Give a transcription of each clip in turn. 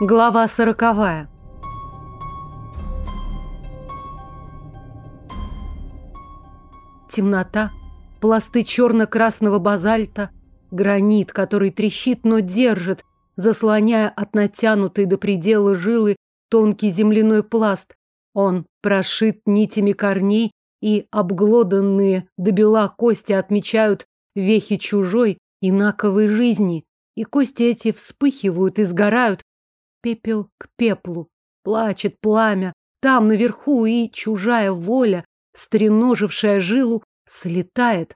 Глава сороковая. Темнота, пласты черно-красного базальта, гранит, который трещит, но держит, заслоняя от натянутой до предела жилы тонкий земляной пласт. Он прошит нитями корней, и обглоданные до бела кости отмечают вехи чужой, инаковой жизни. И кости эти вспыхивают и сгорают, пепел к пеплу. Плачет пламя там наверху, и чужая воля, стреножившая жилу, слетает.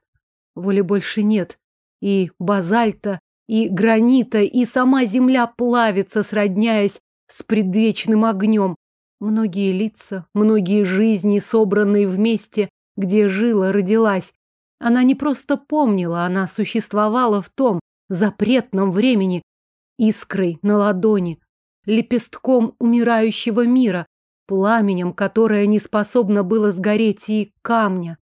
Воли больше нет. И базальта, и гранита, и сама земля плавится, сродняясь с предвечным огнем. Многие лица, многие жизни, собранные вместе, где жила, родилась. Она не просто помнила, она существовала в том запретном времени, искрой на ладони, лепестком умирающего мира, пламенем, которое не способно было сгореть и камня.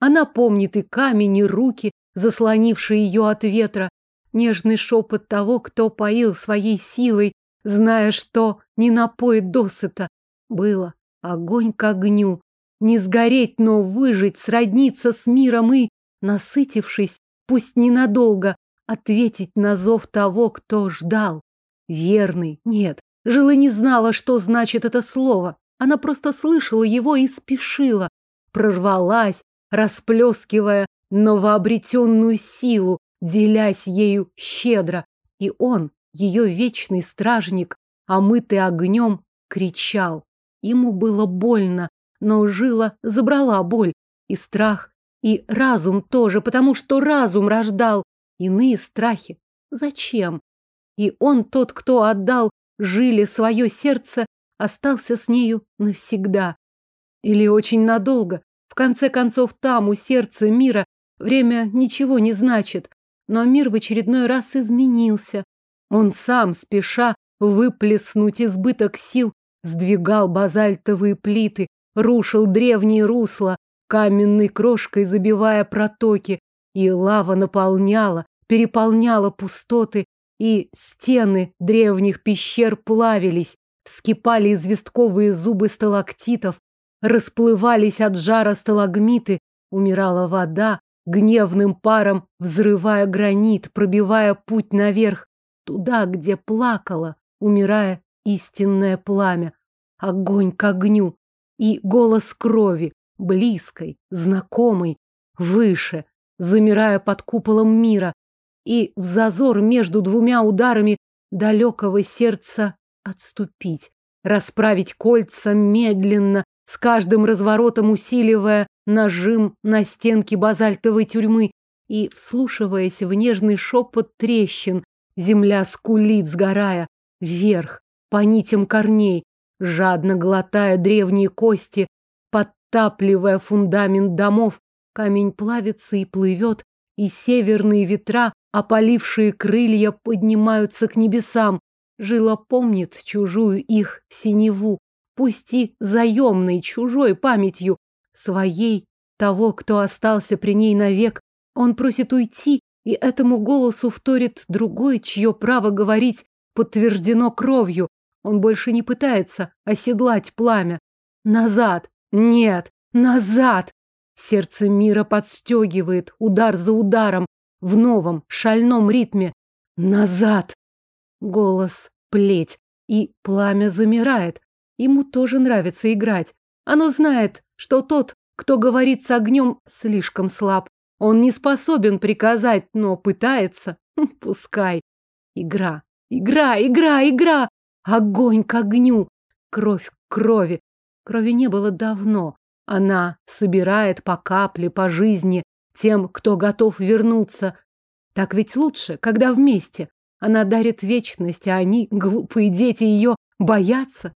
Она помнит и камень, и руки, заслонившие ее от ветра, нежный шепот того, кто поил своей силой, зная, что не напоит досыта. Было огонь к огню, не сгореть, но выжить, сродниться с миром и, насытившись, пусть ненадолго, ответить на зов того, кто ждал. Верный, нет, Жила не знала, что значит это слово. Она просто слышала его и спешила. Прорвалась, расплескивая новообретенную силу, делясь ею щедро. И он, ее вечный стражник, омытый огнем, кричал. Ему было больно, но жила забрала боль и страх, и разум тоже, потому что разум рождал иные страхи. Зачем? И он тот, кто отдал жили свое сердце, остался с нею навсегда. Или очень надолго. В конце концов, там, у сердца мира, время ничего не значит. Но мир в очередной раз изменился. Он сам, спеша выплеснуть избыток сил, сдвигал базальтовые плиты, рушил древние русла, каменной крошкой забивая протоки, и лава наполняла, переполняла пустоты, и стены древних пещер плавились, вскипали известковые зубы сталактитов, расплывались от жара сталагмиты, умирала вода, гневным паром взрывая гранит, пробивая путь наверх, туда, где плакало, умирая истинное пламя, огонь к огню и голос крови, близкой, знакомый, выше, замирая под куполом мира, и в зазор между двумя ударами далекого сердца отступить, расправить кольца медленно, с каждым разворотом усиливая нажим на стенки базальтовой тюрьмы и, вслушиваясь в нежный шепот трещин, земля скулит, сгорая, вверх, по нитям корней, жадно глотая древние кости, подтапливая фундамент домов, камень плавится и плывет, и северные ветра Опалившие крылья поднимаются к небесам. Жила помнит чужую их синеву, пусть и заемной чужой памятью, своей, того, кто остался при ней навек. Он просит уйти, и этому голосу вторит другой, чье право говорить подтверждено кровью. Он больше не пытается оседлать пламя. Назад! Нет! Назад! Сердце мира подстегивает, удар за ударом, в новом, шальном ритме. Назад! Голос, плеть, и пламя замирает. Ему тоже нравится играть. Оно знает, что тот, кто говорит с огнем, слишком слаб. Он не способен приказать, но пытается. Хм, пускай. Игра, игра, игра, игра. Огонь к огню. Кровь к крови. Крови не было давно. Она собирает по капле, по жизни, тем, кто готов вернуться. Так ведь лучше, когда вместе. Она дарит вечность, а они, глупые дети, ее боятся.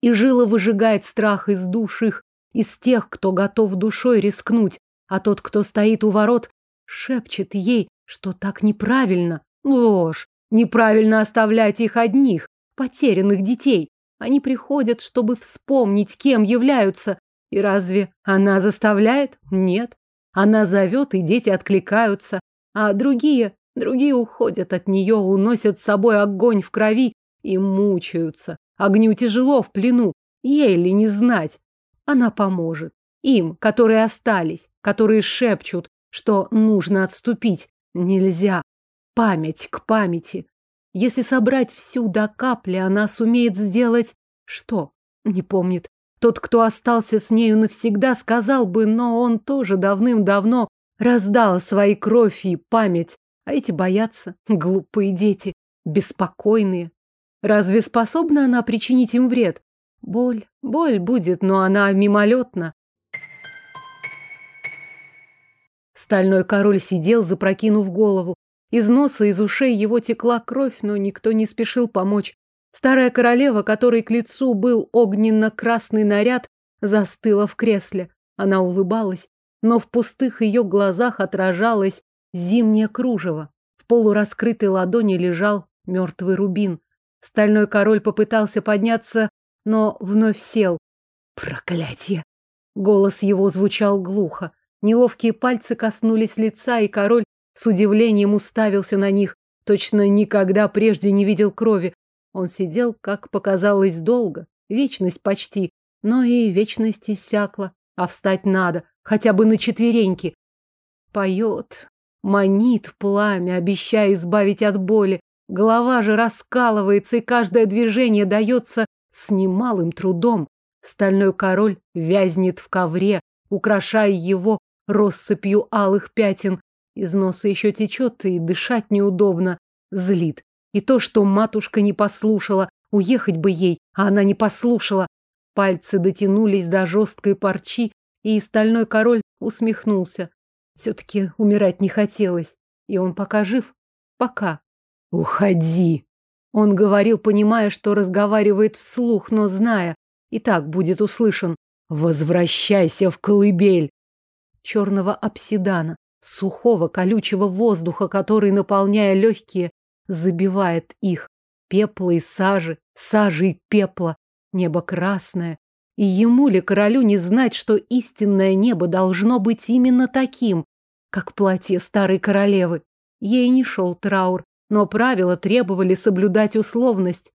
И жила выжигает страх из душ их, из тех, кто готов душой рискнуть, а тот, кто стоит у ворот, шепчет ей, что так неправильно. Ложь. Неправильно оставлять их одних, потерянных детей. Они приходят, чтобы вспомнить, кем являются. И разве она заставляет? Нет. Она зовет, и дети откликаются, а другие, другие уходят от нее, уносят с собой огонь в крови и мучаются. Огню тяжело в плену, ей ли не знать. Она поможет. Им, которые остались, которые шепчут, что нужно отступить. Нельзя. Память к памяти. Если собрать всю до капли, она сумеет сделать что? Не помнит. Тот, кто остался с нею навсегда, сказал бы, но он тоже давным-давно раздал свои кровь и память. А эти боятся. Глупые дети. Беспокойные. Разве способна она причинить им вред? Боль, боль будет, но она мимолетна. Стальной король сидел, запрокинув голову. Из носа, из ушей его текла кровь, но никто не спешил помочь. Старая королева, которой к лицу был огненно-красный наряд, застыла в кресле. Она улыбалась, но в пустых ее глазах отражалось зимнее кружево. В полураскрытой ладони лежал мертвый рубин. Стальной король попытался подняться, но вновь сел. Проклятие! Голос его звучал глухо. Неловкие пальцы коснулись лица, и король с удивлением уставился на них. Точно никогда прежде не видел крови. Он сидел, как показалось, долго, вечность почти, но и вечность иссякла, а встать надо, хотя бы на четвереньки. Поет, манит пламя, обещая избавить от боли. Голова же раскалывается, и каждое движение дается с немалым трудом. Стальной король вязнет в ковре, украшая его россыпью алых пятен. Из носа еще течет, и дышать неудобно. Злит. И то, что матушка не послушала, уехать бы ей, а она не послушала. Пальцы дотянулись до жесткой парчи, и стальной король усмехнулся. Все-таки умирать не хотелось. И он пока жив. Пока. «Уходи!» Он говорил, понимая, что разговаривает вслух, но зная, и так будет услышан. «Возвращайся в колыбель!» Черного обсидана, сухого колючего воздуха, который, наполняя легкие, забивает их. Пепла и сажи, сажи и пепла, небо красное. И ему ли, королю, не знать, что истинное небо должно быть именно таким, как платье старой королевы? Ей не шел траур, но правила требовали соблюдать условность.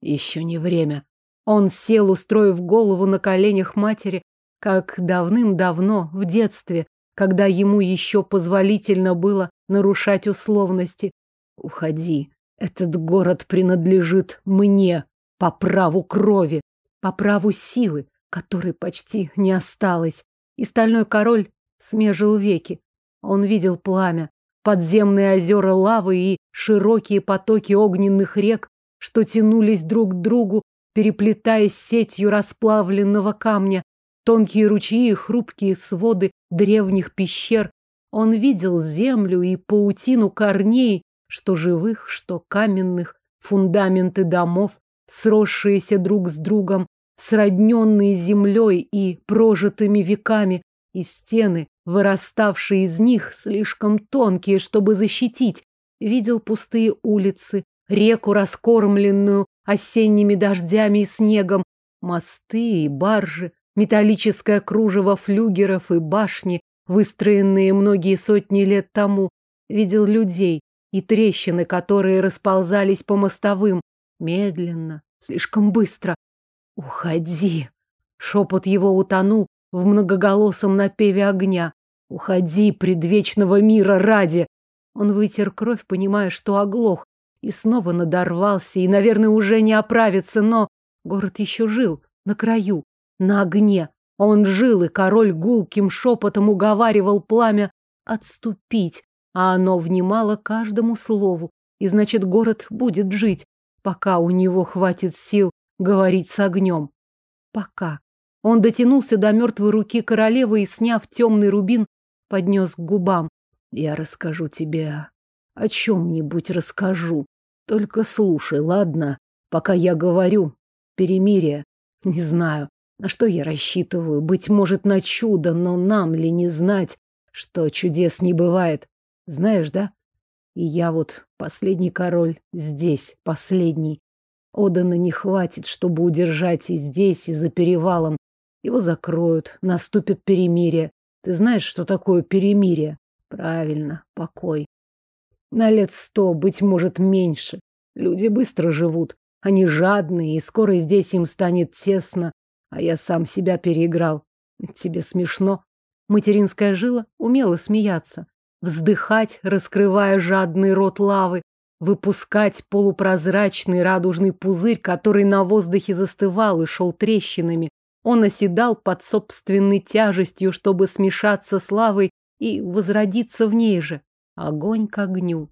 Еще не время. Он сел, устроив голову на коленях матери, как давным-давно, в детстве, когда ему еще позволительно было нарушать условности. Уходи. Этот город принадлежит мне по праву крови, по праву силы, которой почти не осталось. И стальной король смежил веки. Он видел пламя, подземные озера лавы и широкие потоки огненных рек, что тянулись друг к другу, переплетаясь сетью расплавленного камня, тонкие ручьи и хрупкие своды древних пещер. Он видел землю и паутину корней, что живых, что каменных, фундаменты домов, сросшиеся друг с другом, сродненные землей и прожитыми веками, и стены, выраставшие из них, слишком тонкие, чтобы защитить. Видел пустые улицы, реку, раскормленную осенними дождями и снегом, мосты и баржи, металлическое кружево флюгеров и башни, выстроенные многие сотни лет тому. Видел людей, и трещины, которые расползались по мостовым. Медленно, слишком быстро. «Уходи!» Шепот его утонул в многоголосом напеве огня. «Уходи, предвечного мира ради!» Он вытер кровь, понимая, что оглох, и снова надорвался, и, наверное, уже не оправится, но город еще жил, на краю, на огне. Он жил, и король гулким шепотом уговаривал пламя отступить, а оно внимало каждому слову, и значит, город будет жить, пока у него хватит сил говорить с огнем. Пока. Он дотянулся до мертвой руки королевы и, сняв темный рубин, поднес к губам. Я расскажу тебе о чем-нибудь расскажу. Только слушай, ладно? Пока я говорю. Перемирие. Не знаю, на что я рассчитываю. Быть может, на чудо, но нам ли не знать, что чудес не бывает? Знаешь, да? И я вот последний король здесь, последний. Одана не хватит, чтобы удержать и здесь, и за перевалом. Его закроют, наступит перемирие. Ты знаешь, что такое перемирие? Правильно, покой. На лет сто, быть может, меньше. Люди быстро живут. Они жадные, и скоро здесь им станет тесно, а я сам себя переиграл. Тебе смешно? Материнская жила умела смеяться. Вздыхать, раскрывая жадный рот лавы, выпускать полупрозрачный радужный пузырь, который на воздухе застывал и шел трещинами. Он оседал под собственной тяжестью, чтобы смешаться с лавой и возродиться в ней же. Огонь к огню.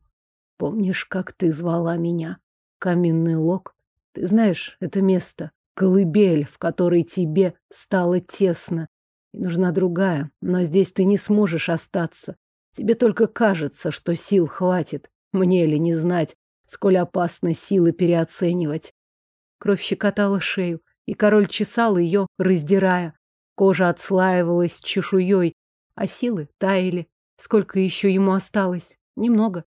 Помнишь, как ты звала меня? Каменный лог. Ты знаешь это место? Колыбель, в которой тебе стало тесно. И нужна другая, но здесь ты не сможешь остаться. Тебе только кажется, что сил хватит. Мне ли не знать, сколь опасно силы переоценивать. Кровь щекотала шею, и король чесал ее, раздирая. Кожа отслаивалась чешуей, а силы таяли. Сколько еще ему осталось? Немного.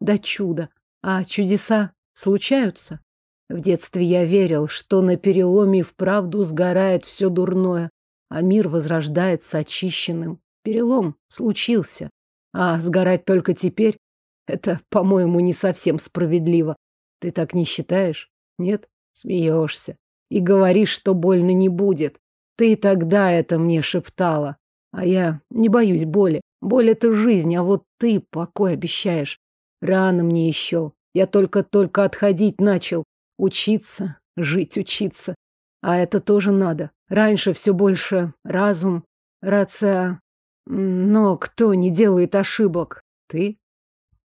Да чудо. А чудеса случаются? В детстве я верил, что на переломе вправду сгорает все дурное, а мир возрождается очищенным. Перелом случился. А сгорать только теперь это, по-моему, не совсем справедливо. Ты так не считаешь? Нет? Смеешься. И говоришь, что больно не будет. Ты тогда это мне шептала. А я не боюсь боли. Боль — это жизнь, а вот ты покой обещаешь. Рано мне еще. Я только-только отходить начал. Учиться, жить, учиться. А это тоже надо. Раньше все больше разум, рация. Но кто не делает ошибок? Ты?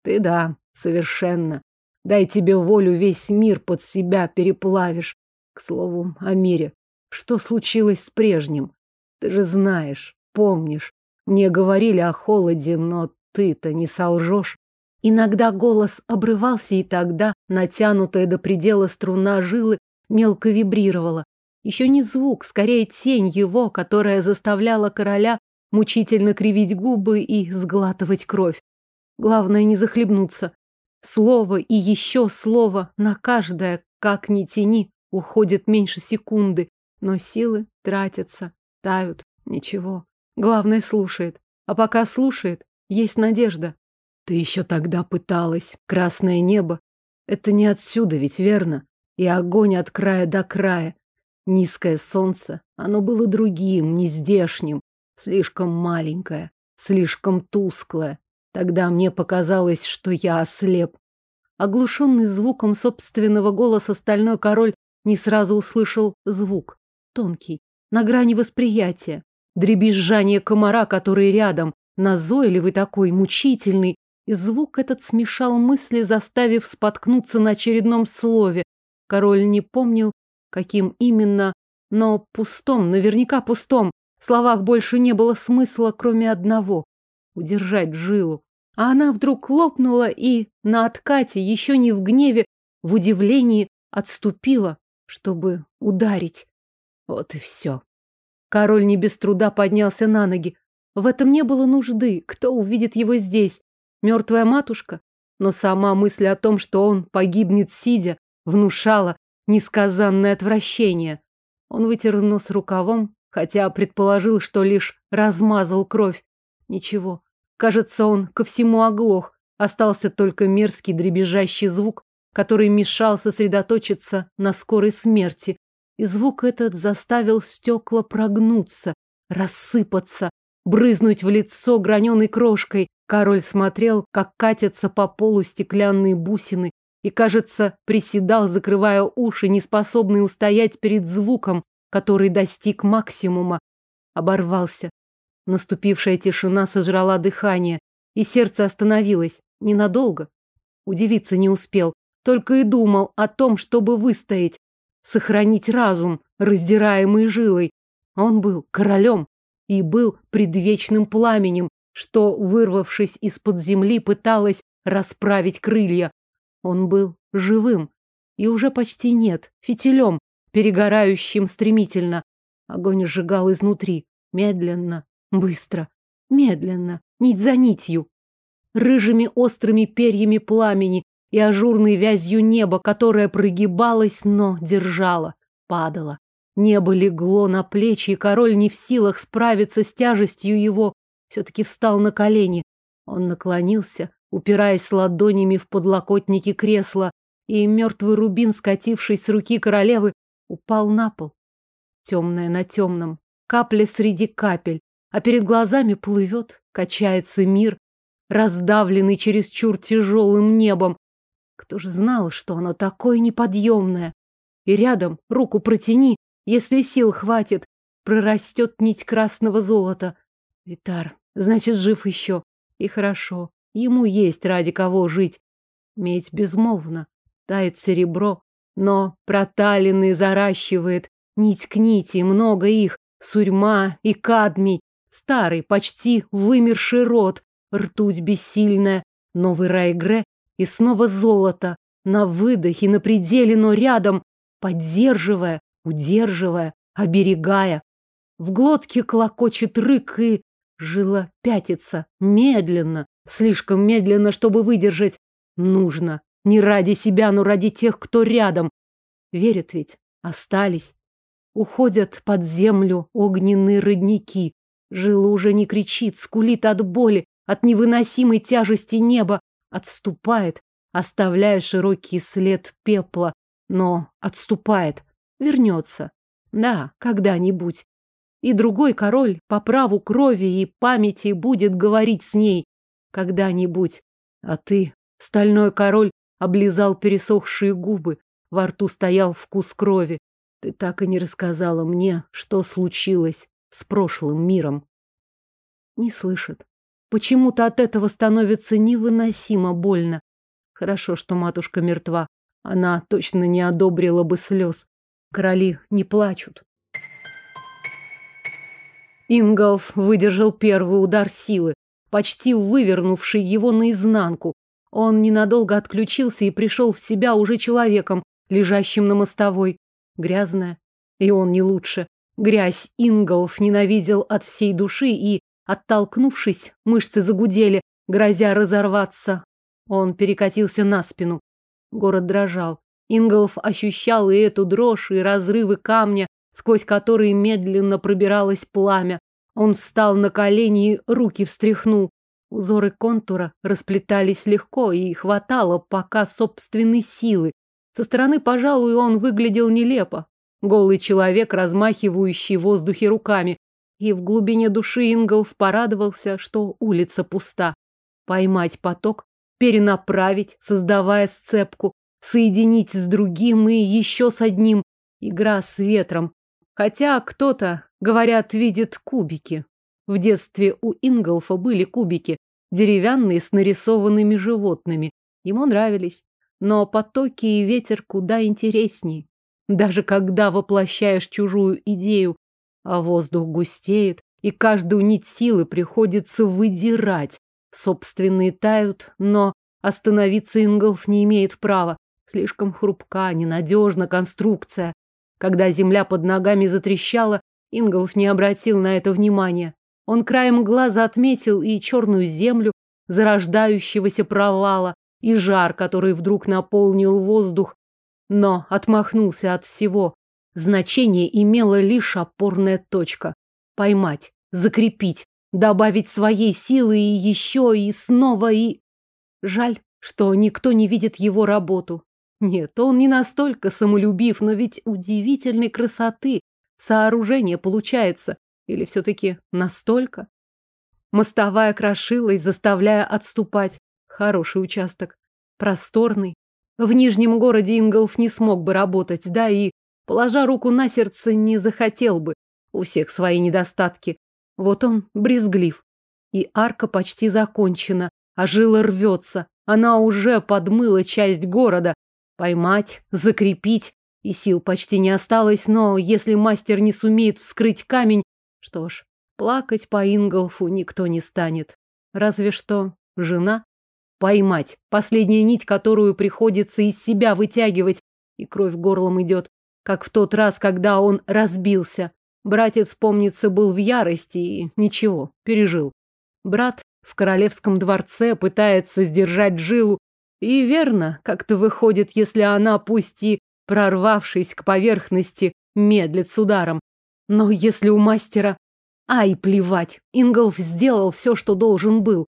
Ты да, совершенно. Дай тебе волю, весь мир под себя переплавишь. К слову, о мире. Что случилось с прежним? Ты же знаешь, помнишь. Мне говорили о холоде, но ты-то не солжешь. Иногда голос обрывался, и тогда натянутая до предела струна жилы мелко вибрировала. Еще не звук, скорее тень его, которая заставляла короля мучительно кривить губы и сглатывать кровь. Главное не захлебнуться. Слово и еще слово на каждое, как ни тяни, уходит меньше секунды, но силы тратятся, тают. Ничего. Главное слушает. А пока слушает, есть надежда. Ты еще тогда пыталась. Красное небо. Это не отсюда ведь, верно? И огонь от края до края. Низкое солнце. Оно было другим, нездешним. Слишком маленькое, слишком тусклое. Тогда мне показалось, что я ослеп. Оглушенный звуком собственного голоса стальной король не сразу услышал звук. Тонкий, на грани восприятия. Дребезжание комара, который рядом, назойливый такой, мучительный. И звук этот смешал мысли, заставив споткнуться на очередном слове. Король не помнил, каким именно, но пустом, наверняка пустом. В словах больше не было смысла, кроме одного удержать жилу. А она вдруг лопнула и на откате, еще не в гневе, в удивлении отступила, чтобы ударить. Вот и все. Король не без труда поднялся на ноги. В этом не было нужды. Кто увидит его здесь? Мертвая матушка? Но сама мысль о том, что он погибнет сидя, внушала несказанное отвращение. Он вытер нос рукавом, хотя предположил, что лишь размазал кровь. Ничего. Кажется, он ко всему оглох. Остался только мерзкий дребезжащий звук, который мешал сосредоточиться на скорой смерти. И звук этот заставил стекла прогнуться, рассыпаться, брызнуть в лицо граненой крошкой. Король смотрел, как катятся по полу стеклянные бусины, и, кажется, приседал, закрывая уши, неспособный устоять перед звуком, который достиг максимума. Оборвался, Наступившая тишина сожрала дыхание, и сердце остановилось. Ненадолго. Удивиться не успел, только и думал о том, чтобы выстоять, сохранить разум, раздираемый жилой. Он был королем и был предвечным пламенем, что, вырвавшись из-под земли, пыталось расправить крылья. Он был живым и уже почти нет, фитилем, перегорающим стремительно. Огонь сжигал изнутри, медленно, Быстро, медленно, нить за нитью. Рыжими острыми перьями пламени и ажурной вязью неба, которое прогибалось, но держало, падало. Небо легло на плечи, и король не в силах справиться с тяжестью его, все-таки встал на колени. Он наклонился, упираясь ладонями в подлокотники кресла, и мертвый рубин, скатившись с руки королевы, упал на пол. Темное на темном, капля среди капель, а перед глазами плывет, качается мир, раздавленный чересчур тяжелым небом. Кто ж знал, что оно такое неподъемное? И рядом руку протяни, если сил хватит, прорастет нить красного золота. Витар, значит, жив еще. И хорошо. Ему есть ради кого жить. Медь безмолвна. Тает серебро, но проталины заращивает. Нить к нити, много их. Сурьма и кадмий. Старый, почти вымерший род. Ртуть бессильная. Новый Райгре и снова золото. На выдохе, на пределе, но рядом. Поддерживая, удерживая, оберегая. В глотке клокочет рык и жила пятится. Медленно, слишком медленно, чтобы выдержать. Нужно. Не ради себя, но ради тех, кто рядом. Верят ведь. Остались. Уходят под землю огненные родники. Жила уже не кричит, скулит от боли, от невыносимой тяжести неба. Отступает, оставляя широкий след пепла. Но отступает. Вернется. Да, когда-нибудь. И другой король по праву крови и памяти будет говорить с ней когда-нибудь. А ты, стальной король, облизал пересохшие губы, во рту стоял вкус крови. Ты так и не рассказала мне, что случилось с прошлым миром. Не слышит. Почему-то от этого становится невыносимо больно. Хорошо, что матушка мертва. Она точно не одобрила бы слез. Короли не плачут. Инголф выдержал первый удар силы, почти вывернувший его наизнанку. Он ненадолго отключился и пришел в себя уже человеком, лежащим на мостовой. Грязная. И он не лучше. Грязь Инголф ненавидел от всей души и, оттолкнувшись, мышцы загудели, грозя разорваться. Он перекатился на спину. Город дрожал. Инголф ощущал и эту дрожь, и разрывы камня, сквозь которые медленно пробиралось пламя. Он встал на колени и руки встряхнул. Узоры контура расплетались легко и хватало пока собственной силы. Со стороны, пожалуй, он выглядел нелепо. Голый человек, размахивающий в воздухе руками. И в глубине души Инголф порадовался, что улица пуста. Поймать поток, перенаправить, создавая сцепку, соединить с другим и еще с одним. Игра с ветром, Хотя кто-то, говорят, видит кубики. В детстве у Инголфа были кубики, деревянные с нарисованными животными. Ему нравились. Но потоки и ветер куда интереснее. Даже когда воплощаешь чужую идею, а воздух густеет, и каждую нить силы приходится выдирать. Собственные тают, но остановиться Инголф не имеет права. Слишком хрупка, ненадежна конструкция. Когда земля под ногами затрещала, Инголф не обратил на это внимания. Он краем глаза отметил и черную землю, зарождающегося провала, и жар, который вдруг наполнил воздух, но отмахнулся от всего. Значение имела лишь опорная точка. Поймать, закрепить, добавить своей силы и еще, и снова, и... Жаль, что никто не видит его работу. Нет, он не настолько самолюбив, но ведь удивительной красоты сооружение получается. Или все-таки настолько? Мостовая крошилась, заставляя отступать. Хороший участок. Просторный. В Нижнем городе Инголф не смог бы работать, да и, положа руку на сердце, не захотел бы. У всех свои недостатки. Вот он брезглив. И арка почти закончена, а жила рвется. Она уже подмыла часть города, Поймать, закрепить. И сил почти не осталось, но если мастер не сумеет вскрыть камень, что ж, плакать по Инголфу никто не станет. Разве что жена. Поймать. Последняя нить, которую приходится из себя вытягивать, и кровь горлом идет, как в тот раз, когда он разбился. Братец, помнится, был в ярости и ничего, пережил. Брат в королевском дворце пытается сдержать жилу, и верно, как-то выходит, если она, пусть и прорвавшись к поверхности, медлит с ударом. Но если у мастера... Ай, плевать, Инголф сделал все, что должен был.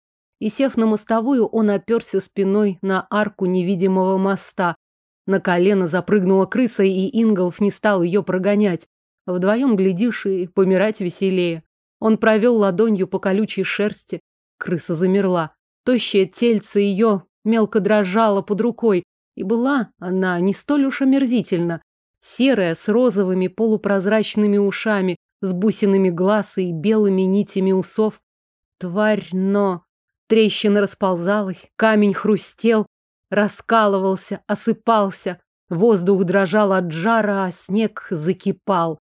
И, сев на мостовую, он оперся спиной на арку невидимого моста. На колено запрыгнула крыса, и Инголф не стал ее прогонять. Вдвоем, глядишь, и помирать веселее. Он провел ладонью по колючей шерсти. Крыса замерла. Тощее тельце ее мелко дрожало под рукой, и была она не столь уж омерзительна. Серая, с розовыми полупрозрачными ушами, с бусинами глаз и белыми нитями усов. Тварь, но... Трещина расползалась, камень хрустел, раскалывался, осыпался. Воздух дрожал от жара, а снег закипал.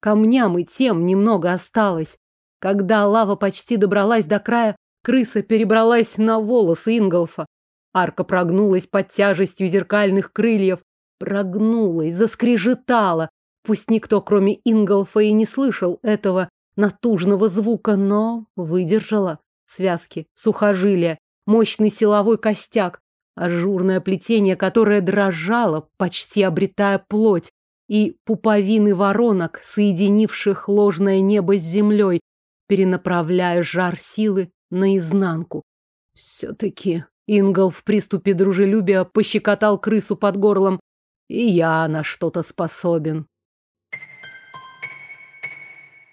Камням и тем немного осталось. Когда лава почти добралась до края, крыса перебралась на волосы Инголфа. Арка прогнулась под тяжестью зеркальных крыльев, прогнулась, заскрежетала. Пусть никто, кроме Инголфа, и не слышал этого натужного звука, но выдержала. Связки, сухожилия, мощный силовой костяк, ажурное плетение, которое дрожало, почти обретая плоть, и пуповины воронок, соединивших ложное небо с землей, перенаправляя жар силы наизнанку. Все-таки Ингл в приступе дружелюбия пощекотал крысу под горлом. И я на что-то способен.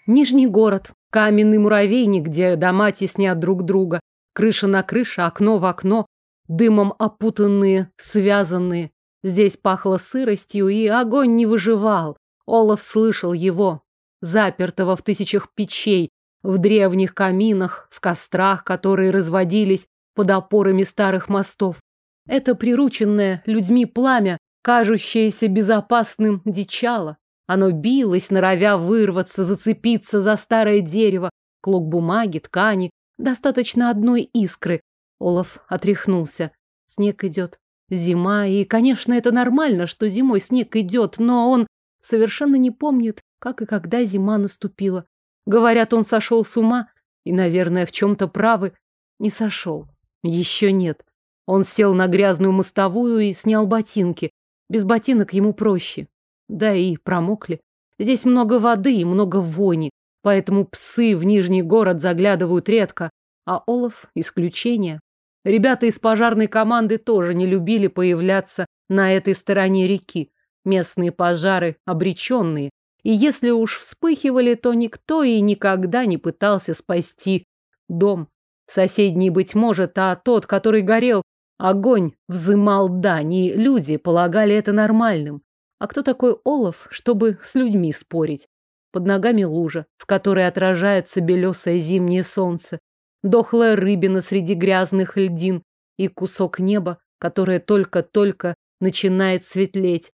Нижний город. Каменный муравейник, где дома теснят друг друга. Крыша на крыше, окно в окно. Дымом опутанные, связанные. Здесь пахло сыростью, и огонь не выживал. Олаф слышал его, запертого в тысячах печей, в древних каминах, в кострах, которые разводились под опорами старых мостов. Это прирученное людьми пламя, кажущееся безопасным, дичало. Оно билось, норовя вырваться, зацепиться за старое дерево, клок бумаги, ткани. Достаточно одной искры. Олаф отряхнулся. Снег идет. Зима, и, конечно, это нормально, что зимой снег идет, но он совершенно не помнит, как и когда зима наступила. Говорят, он сошел с ума, и, наверное, в чем-то правы. Не сошел. Еще нет. Он сел на грязную мостовую и снял ботинки. Без ботинок ему проще. Да и промокли. Здесь много воды и много вони, поэтому псы в Нижний город заглядывают редко, а Олаф – исключение. Ребята из пожарной команды тоже не любили появляться на этой стороне реки. Местные пожары обреченные. И если уж вспыхивали, то никто и никогда не пытался спасти дом. Соседний, быть может, а тот, который горел, огонь взымал дань, и люди полагали это нормальным. А кто такой Олаф, чтобы с людьми спорить? Под ногами лужа, в которой отражается белесое зимнее солнце дохлая рыбина среди грязных льдин и кусок неба, которое только-только начинает светлеть.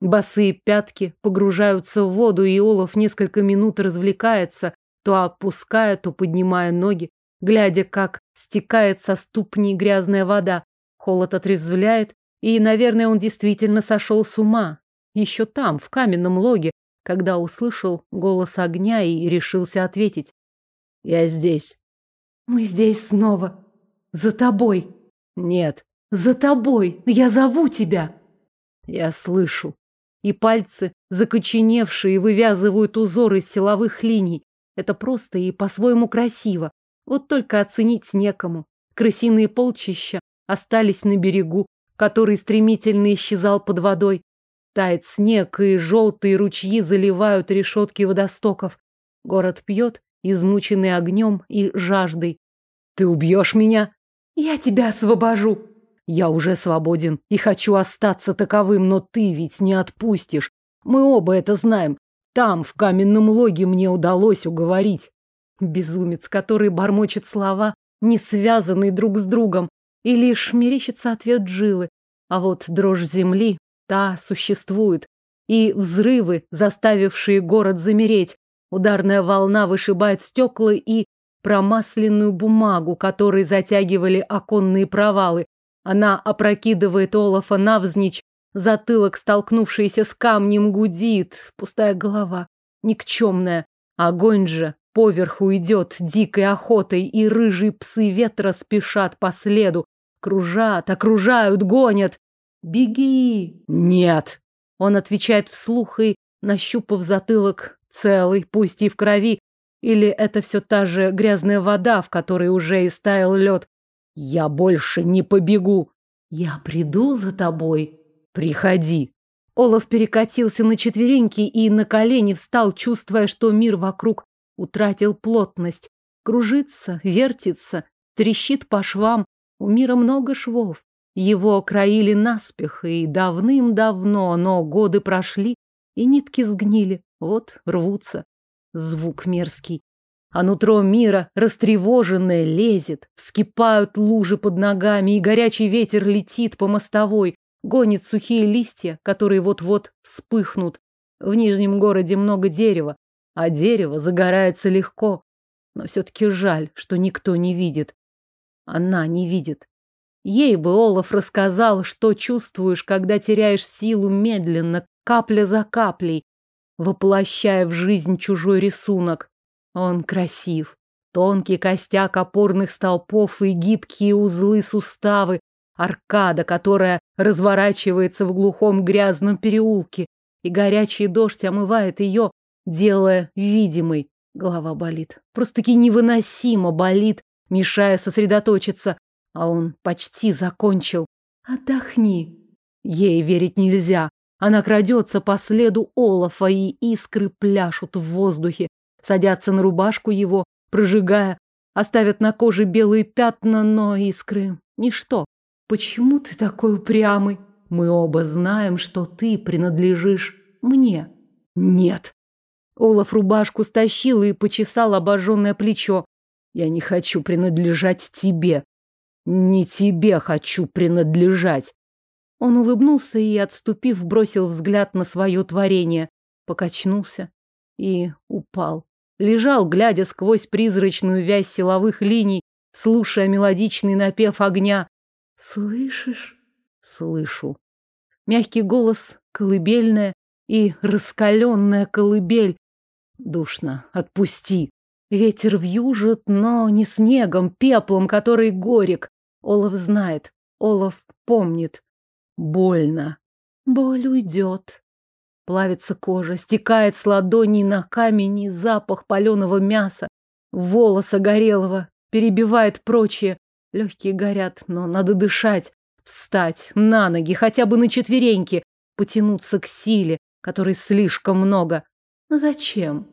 Босые пятки погружаются в воду, и Олаф несколько минут развлекается, то опуская, то поднимая ноги, глядя, как стекает со ступней грязная вода. Холод отрезвляет, и, наверное, он действительно сошел с ума. Еще там, в каменном логе, когда услышал голос огня и решился ответить. «Я здесь». Мы здесь снова. За тобой. Нет. За тобой. Я зову тебя. Я слышу. И пальцы, закоченевшие, вывязывают узоры силовых линий. Это просто и по-своему красиво. Вот только оценить некому. Крысиные полчища остались на берегу, который стремительно исчезал под водой. Тает снег, и желтые ручьи заливают решетки водостоков. Город пьет, измученный огнем и жаждой. Ты убьешь меня? Я тебя освобожу. Я уже свободен и хочу остаться таковым, но ты ведь не отпустишь. Мы оба это знаем. Там, в каменном логе, мне удалось уговорить. Безумец, который бормочет слова, не связанные друг с другом, и лишь мерещится ответ Джилы. А вот дрожь земли, та существует. И взрывы, заставившие город замереть, Ударная волна вышибает стекла и промасленную бумагу, которой затягивали оконные провалы. Она опрокидывает Олафа навзничь, затылок, столкнувшийся с камнем, гудит, пустая голова, никчемная. Огонь же поверху идет дикой охотой, и рыжие псы ветра спешат по следу, кружат, окружают, гонят. «Беги!» «Нет!» Он отвечает вслух и, нащупав затылок, целый, пусть и в крови, или это все та же грязная вода, в которой уже истаял лед? Я больше не побегу. Я приду за тобой. Приходи. Олаф перекатился на четвереньки и на колени встал, чувствуя, что мир вокруг утратил плотность. Кружится, вертится, трещит по швам. У мира много швов. Его краили наспех, и давным-давно, но годы прошли, и нитки сгнили. Вот рвутся. Звук мерзкий. А нутро мира, растревоженное, лезет. Вскипают лужи под ногами, и горячий ветер летит по мостовой, гонит сухие листья, которые вот-вот вспыхнут. В Нижнем городе много дерева, а дерево загорается легко. Но все-таки жаль, что никто не видит. Она не видит. Ей бы Олаф рассказал, что чувствуешь, когда теряешь силу медленно, капля за каплей, воплощая в жизнь чужой рисунок. Он красив. Тонкий костяк опорных столпов и гибкие узлы суставы, аркада, которая разворачивается в глухом грязном переулке, и горячий дождь омывает ее, делая видимой. Голова болит. Просто-таки невыносимо болит, мешая сосредоточиться. А он почти закончил. Отдохни. Ей верить нельзя. Она крадется по следу Олафа, и искры пляшут в воздухе, садятся на рубашку его, прожигая, оставят на коже белые пятна, но искры — ничто. Почему ты такой упрямый? Мы оба знаем, что ты принадлежишь мне. Нет. Олаф рубашку стащил и почесал обожженное плечо. Я не хочу принадлежать тебе. Не тебе хочу принадлежать. Он улыбнулся и, отступив, бросил взгляд на свое творение, покачнулся и упал. Лежал, глядя сквозь призрачную вязь силовых линий, слушая мелодичный напев огня. «Слышишь?» «Слышу». Мягкий голос, колыбельная и раскаленная колыбель. Душно. Отпусти. Ветер вьюжит, но не снегом, пеплом, который горек. Олаф знает. Олаф помнит. Больно. Боль уйдет. Плавится кожа, стекает с ладоней на камень и запах паленого мяса, волоса горелого, перебивает прочее. Легкие горят, но надо дышать, встать на ноги, хотя бы на четвереньки, потянуться к силе, которой слишком много. Зачем?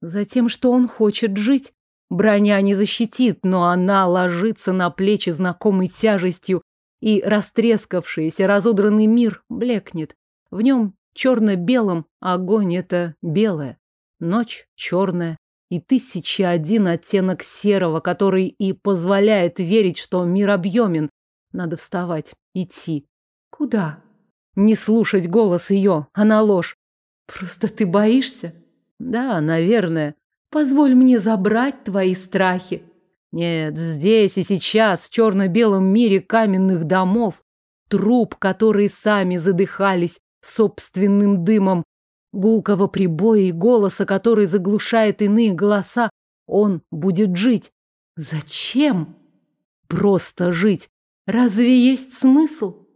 Затем, что он хочет жить. Броня не защитит, но она ложится на плечи знакомой тяжестью, и растрескавшийся, разодранный мир блекнет. В нем черно-белом огонь — это белое, ночь черная и тысяча один оттенок серого, который и позволяет верить, что мир объемен. Надо вставать, идти. Куда? Не слушать голос ее, она ложь. Просто ты боишься? Да, наверное. Позволь мне забрать твои страхи. Нет, здесь и сейчас, в черно-белом мире каменных домов, труп, которые сами задыхались собственным дымом, гулкого прибоя и голоса, который заглушает иные голоса, он будет жить. Зачем? Просто жить. Разве есть смысл?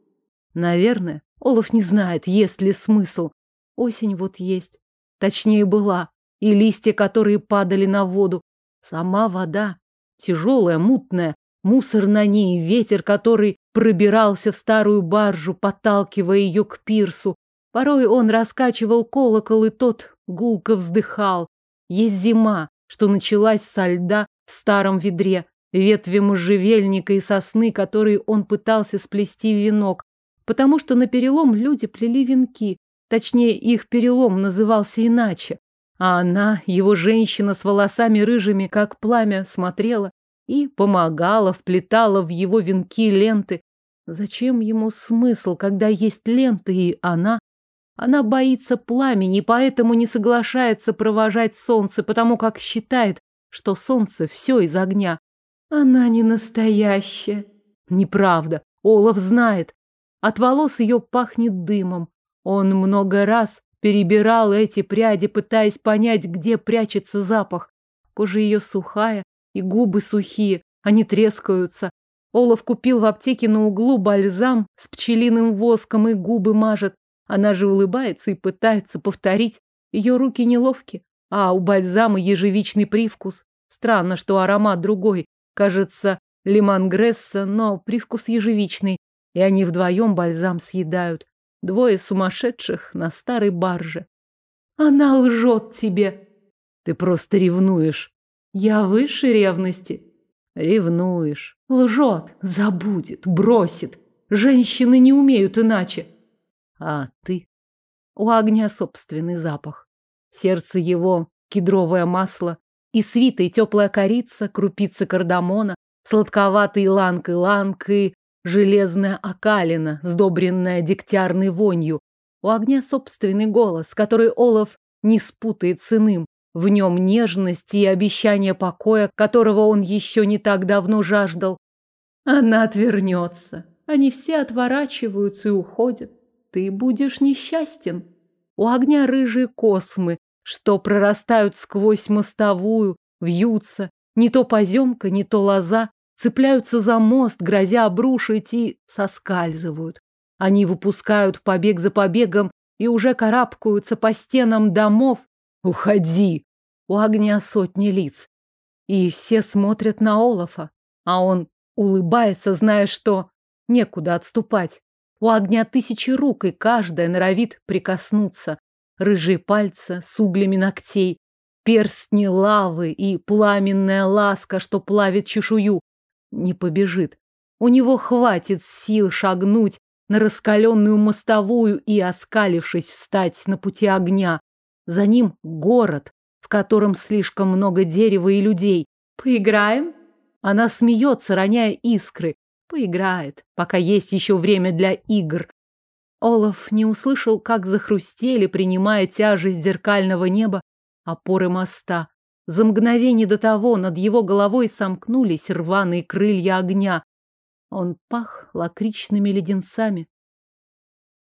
Наверное. Олаф не знает, есть ли смысл. Осень вот есть. Точнее, была. И листья, которые падали на воду. Сама вода. Тяжелая, мутная, мусор на ней, ветер, который пробирался в старую баржу, подталкивая ее к пирсу. Порой он раскачивал колокол, и тот гулко вздыхал. Есть зима, что началась со льда в старом ведре, ветви можжевельника и сосны, которые он пытался сплести в венок, потому что на перелом люди плели венки, точнее, их перелом назывался иначе. А она, его женщина с волосами рыжими, как пламя, смотрела и помогала, вплетала в его венки ленты. Зачем ему смысл, когда есть ленты и она? Она боится пламени, поэтому не соглашается провожать солнце, потому как считает, что солнце все из огня. Она не настоящая. Неправда. Олаф знает. От волос ее пахнет дымом. Он много раз перебирал эти пряди, пытаясь понять, где прячется запах. Кожа ее сухая, и губы сухие, они трескаются. Олаф купил в аптеке на углу бальзам с пчелиным воском и губы мажет. Она же улыбается и пытается повторить. Ее руки неловки, а у бальзама ежевичный привкус. Странно, что аромат другой. Кажется, лимонгресса, но привкус ежевичный. И они вдвоем бальзам съедают. Двое сумасшедших на старой барже. Она лжет тебе. Ты просто ревнуешь. Я выше ревности. Ревнуешь. Лжет, забудет, бросит. Женщины не умеют иначе. А ты? У огня собственный запах. Сердце его – кедровое масло, и свитой теплая корица, крупица кардамона, сладковатый ланг-иланг и железная окалина, сдобренная дегтярной вонью. У огня собственный голос, который Олаф не спутает с иным. В нем нежность и обещание покоя, которого он еще не так давно жаждал. Она отвернется. Они все отворачиваются и уходят. Ты будешь несчастен. У огня рыжие космы, что прорастают сквозь мостовую, вьются, не то поземка, не то лоза, цепляются за мост, грозя обрушить и соскальзывают. Они выпускают побег за побегом и уже карабкаются по стенам домов. Уходи! У огня сотни лиц. И все смотрят на Олафа, а он улыбается, зная, что некуда отступать. У огня тысячи рук, и каждая норовит прикоснуться рыжие пальцы с углями ногтей, перстни лавы и пламенная ласка, что плавит чешую. Не побежит. У него хватит сил шагнуть на раскаленную мостовую и, оскалившись, встать на пути огня. За ним город, в котором слишком много дерева и людей. Поиграем? Она смеется, роняя искры. Поиграет, пока есть еще время для игр. Олаф не услышал, как захрустели, принимая тяжесть зеркального неба, опоры моста. За мгновение до того над его головой сомкнулись рваные крылья огня. Он пах лакричными леденцами.